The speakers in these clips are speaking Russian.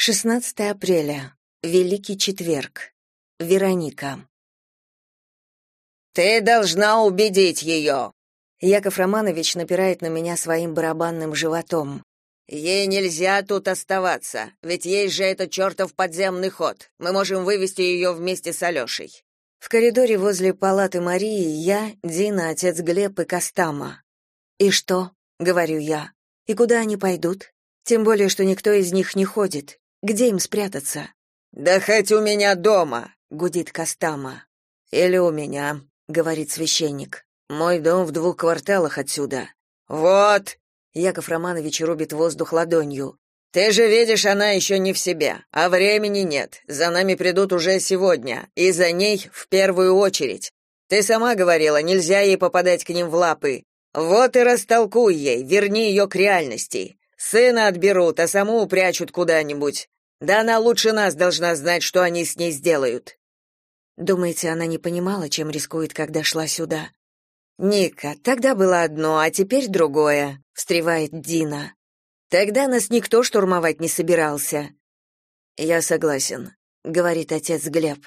16 апреля. Великий четверг. Вероника. «Ты должна убедить ее!» Яков Романович напирает на меня своим барабанным животом. «Ей нельзя тут оставаться, ведь есть же этот чертов подземный ход. Мы можем вывести ее вместе с Алешей». В коридоре возле палаты Марии я, Дина, отец Глеб и Костама. «И что?» — говорю я. «И куда они пойдут? Тем более, что никто из них не ходит. Где им спрятаться? Да хоть у меня дома, гудит Костама. Или у меня, говорит священник. Мой дом в двух кварталах отсюда. Вот, Яков Романович рубит воздух ладонью. Ты же видишь, она еще не в себе, а времени нет. За нами придут уже сегодня, и за ней в первую очередь. Ты сама говорила, нельзя ей попадать к ним в лапы. Вот и растолкуй ей, верни ее к реальности. Сына отберут, а саму упрячут куда-нибудь. Да она лучше нас должна знать, что они с ней сделают. Думаете, она не понимала, чем рискует, когда шла сюда? Ника, тогда было одно, а теперь другое, встревает Дина. Тогда нас никто штурмовать не собирался. Я согласен, говорит отец Глеб.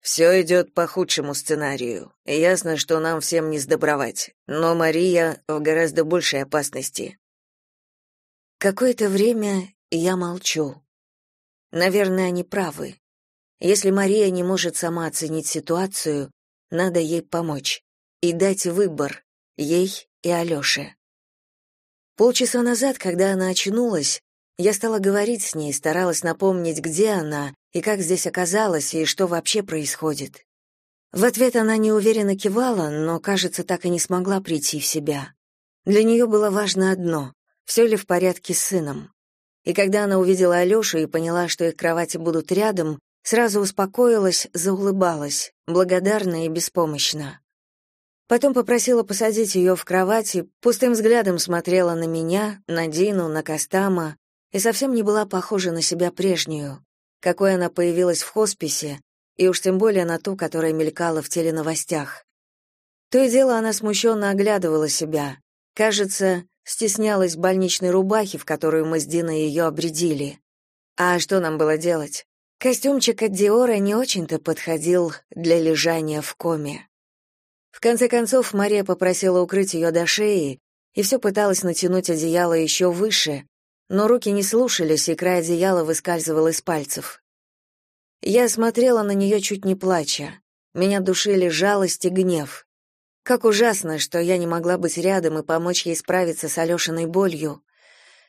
Все идет по худшему сценарию. Ясно, что нам всем не сдобровать, но Мария в гораздо большей опасности. Какое-то время я молчу. Наверное, они правы. Если Мария не может сама оценить ситуацию, надо ей помочь и дать выбор ей и Алёше. Полчаса назад, когда она очнулась, я стала говорить с ней, старалась напомнить, где она и как здесь оказалась и что вообще происходит. В ответ она неуверенно кивала, но, кажется, так и не смогла прийти в себя. Для нее было важно одно все ли в порядке с сыном. И когда она увидела Алёшу и поняла, что их кровати будут рядом, сразу успокоилась, заулыбалась, благодарна и беспомощна. Потом попросила посадить ее в кровати, пустым взглядом смотрела на меня, на Дину, на Костама и совсем не была похожа на себя прежнюю, какой она появилась в хосписе, и уж тем более на ту, которая мелькала в теленовостях. То и дело она смущенно оглядывала себя. Кажется, стеснялась больничной рубахи, в которую мы с Диной ее обредили. А что нам было делать? Костюмчик от Диора не очень-то подходил для лежания в коме. В конце концов, Мария попросила укрыть ее до шеи и все пыталась натянуть одеяло еще выше, но руки не слушались, и край одеяла выскальзывал из пальцев. Я смотрела на нее чуть не плача. Меня душили жалость и гнев. Как ужасно, что я не могла быть рядом и помочь ей справиться с Алешиной болью.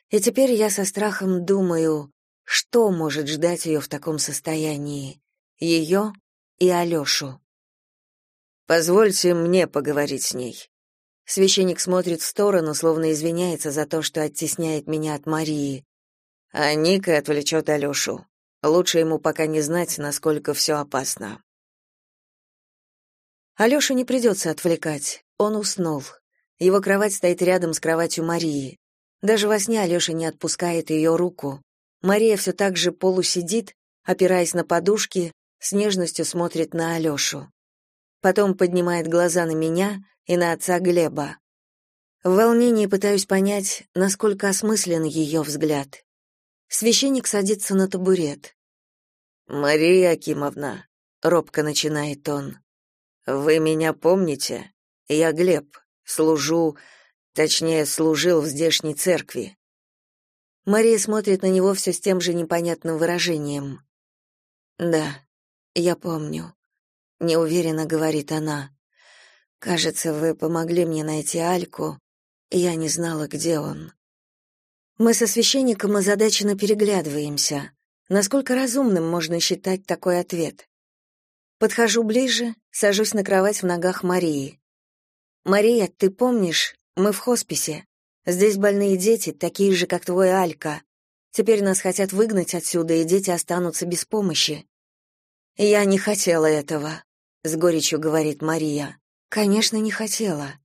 И теперь я со страхом думаю, что может ждать ее в таком состоянии. Ее и Алешу. «Позвольте мне поговорить с ней». Священник смотрит в сторону, словно извиняется за то, что оттесняет меня от Марии. А Ника отвлечет Алешу. Лучше ему пока не знать, насколько все опасно. Алёшу не придется отвлекать. Он уснул. Его кровать стоит рядом с кроватью Марии. Даже во сне Алёша не отпускает ее руку. Мария все так же полусидит, опираясь на подушки, с нежностью смотрит на Алёшу. Потом поднимает глаза на меня и на отца Глеба. В волнении пытаюсь понять, насколько осмыслен ее взгляд. Священник садится на табурет. «Мария Акимовна», — робко начинает он, вы меня помните? Я Глеб, служу, точнее, служил в здешней церкви. Мария смотрит на него все с тем же непонятным выражением. Да, я помню, неуверенно говорит она. Кажется, вы помогли мне найти Альку, я не знала, где он. Мы со священником озадаченно переглядываемся. Насколько разумным можно считать такой ответ? Подхожу ближе, сажусь на кровать в ногах Марии. «Мария, ты помнишь, мы в хосписе. Здесь больные дети, такие же, как твой Алька. Теперь нас хотят выгнать отсюда, и дети останутся без помощи». «Я не хотела этого», — с горечью говорит Мария. «Конечно, не хотела.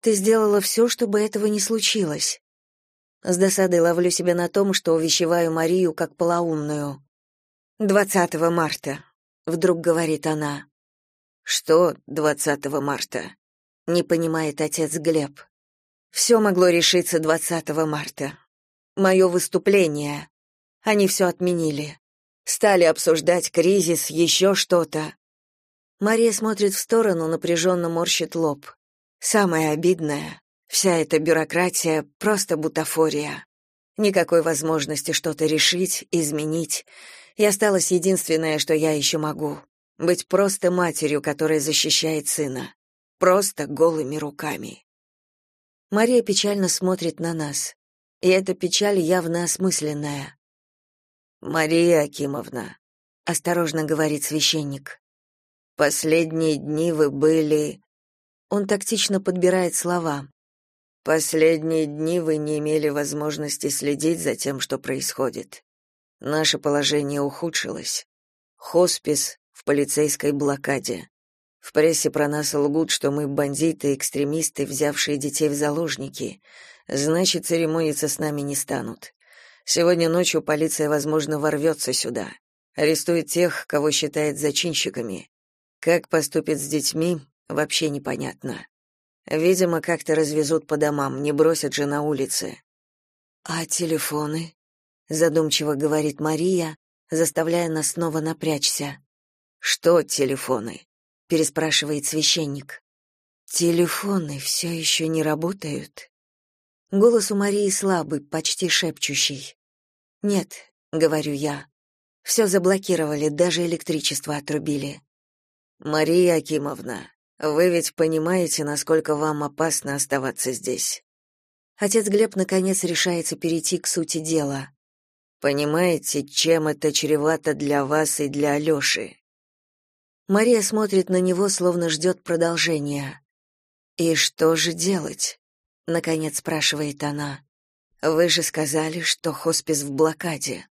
Ты сделала все, чтобы этого не случилось». С досадой ловлю себя на том, что увещеваю Марию как полоумную. «20 марта вдруг говорит она. Что 20 марта? Не понимает отец Глеб. Все могло решиться 20 марта. Мое выступление. Они все отменили. Стали обсуждать кризис, еще что-то. Мария смотрит в сторону, напряженно морщит лоб. Самое обидное — вся эта бюрократия — просто бутафория. Никакой возможности что-то решить, изменить. И осталось единственное, что я еще могу — быть просто матерью, которая защищает сына. Просто голыми руками. Мария печально смотрит на нас. И эта печаль явно осмысленная. «Мария Акимовна», — осторожно говорит священник, — «последние дни вы были...» Он тактично подбирает слова. Последние дни вы не имели возможности следить за тем, что происходит. Наше положение ухудшилось. Хоспис в полицейской блокаде. В прессе про нас лгут, что мы бандиты, экстремисты, взявшие детей в заложники. Значит, церемониться с нами не станут. Сегодня ночью полиция, возможно, ворвется сюда. Арестует тех, кого считает зачинщиками. Как поступит с детьми, вообще непонятно. Видимо, как-то развезут по домам, не бросят же на улице. А телефоны? задумчиво говорит Мария, заставляя нас снова напрячься. Что телефоны? переспрашивает священник. Телефоны все еще не работают. Голос у Марии слабый, почти шепчущий. Нет, говорю я. Все заблокировали, даже электричество отрубили. Мария Акимовна, вы ведь понимаете, насколько вам опасно оставаться здесь. Отец Глеб наконец решается перейти к сути дела. Понимаете, чем это чревато для вас и для Алёши?» Мария смотрит на него, словно ждет продолжения. «И что же делать?» — наконец спрашивает она. «Вы же сказали, что хоспис в блокаде».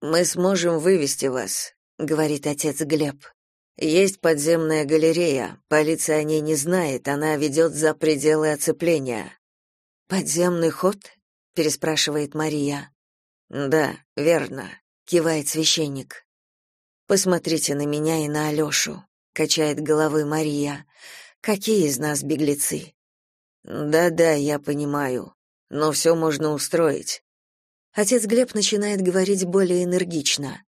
«Мы сможем вывести вас», — говорит отец Глеб. Есть подземная галерея. Полиция о ней не знает, она ведет за пределы оцепления. Подземный ход? переспрашивает Мария. Да, верно, кивает священник. Посмотрите на меня и на Алёшу», — качает головой Мария. Какие из нас беглецы? Да-да, я понимаю, но все можно устроить. Отец Глеб начинает говорить более энергично.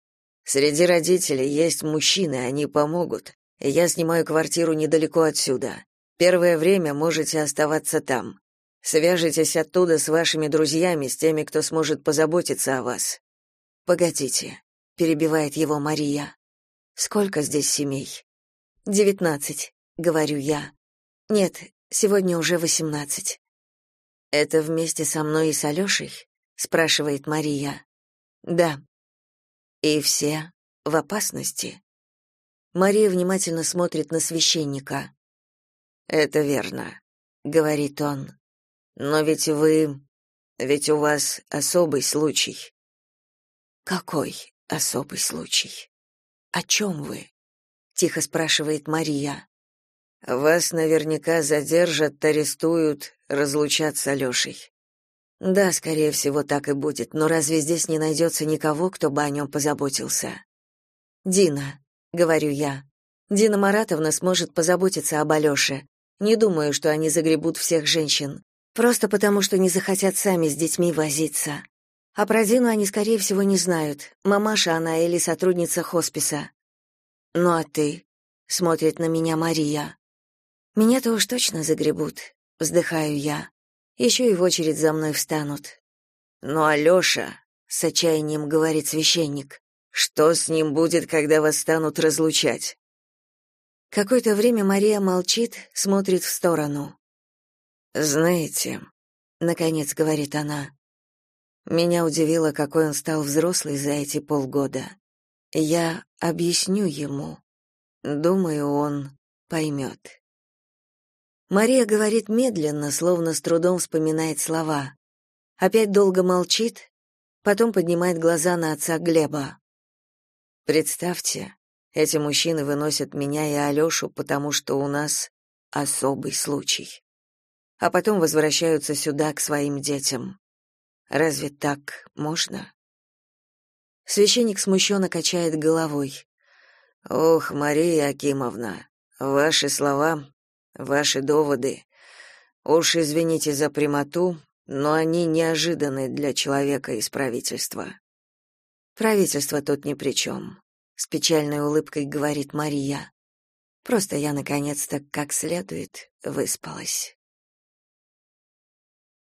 Среди родителей есть мужчины, они помогут. Я снимаю квартиру недалеко отсюда. Первое время можете оставаться там. Свяжитесь оттуда с вашими друзьями, с теми, кто сможет позаботиться о вас. Погодите, перебивает его Мария. Сколько здесь семей? Девятнадцать, говорю я. Нет, сегодня уже восемнадцать. Это вместе со мной и с Алешей? спрашивает Мария. Да, и все в опасности. Мария внимательно смотрит на священника. Это верно, говорит он. Но ведь вы ведь у вас особый случай. Какой особый случай? О чем вы? тихо спрашивает Мария. Вас наверняка задержат, арестуют, разлучат с Алешей. Да, скорее всего, так и будет, но разве здесь не найдется никого, кто бы о нем позаботился? Дина, говорю я. Дина Маратовна сможет позаботиться об Алёше. Не думаю, что они загребут всех женщин. Просто потому, что не захотят сами с детьми возиться. А про Дину они, скорее всего, не знают. Мамаша она или сотрудница хосписа. Ну а ты? Смотрит на меня Мария. Меня-то уж точно загребут. Вздыхаю я. Еще и в очередь за мной встанут. Но Алёша, с отчаянием говорит священник, что с ним будет, когда вас станут разлучать? Какое-то время Мария молчит, смотрит в сторону. Знаете, наконец говорит она. Меня удивило, какой он стал взрослый за эти полгода. Я объясню ему. Думаю, он поймет. Мария говорит медленно, словно с трудом вспоминает слова. Опять долго молчит, потом поднимает глаза на отца Глеба. Представьте, эти мужчины выносят меня и Алёшу, потому что у нас особый случай. А потом возвращаются сюда к своим детям. Разве так можно? Священник смущенно качает головой. Ох, Мария Акимовна, ваши слова Ваши доводы, уж извините за прямоту, но они неожиданны для человека из правительства. Правительство тут ни при чем», — с печальной улыбкой говорит Мария. Просто я наконец-то как следует выспалась.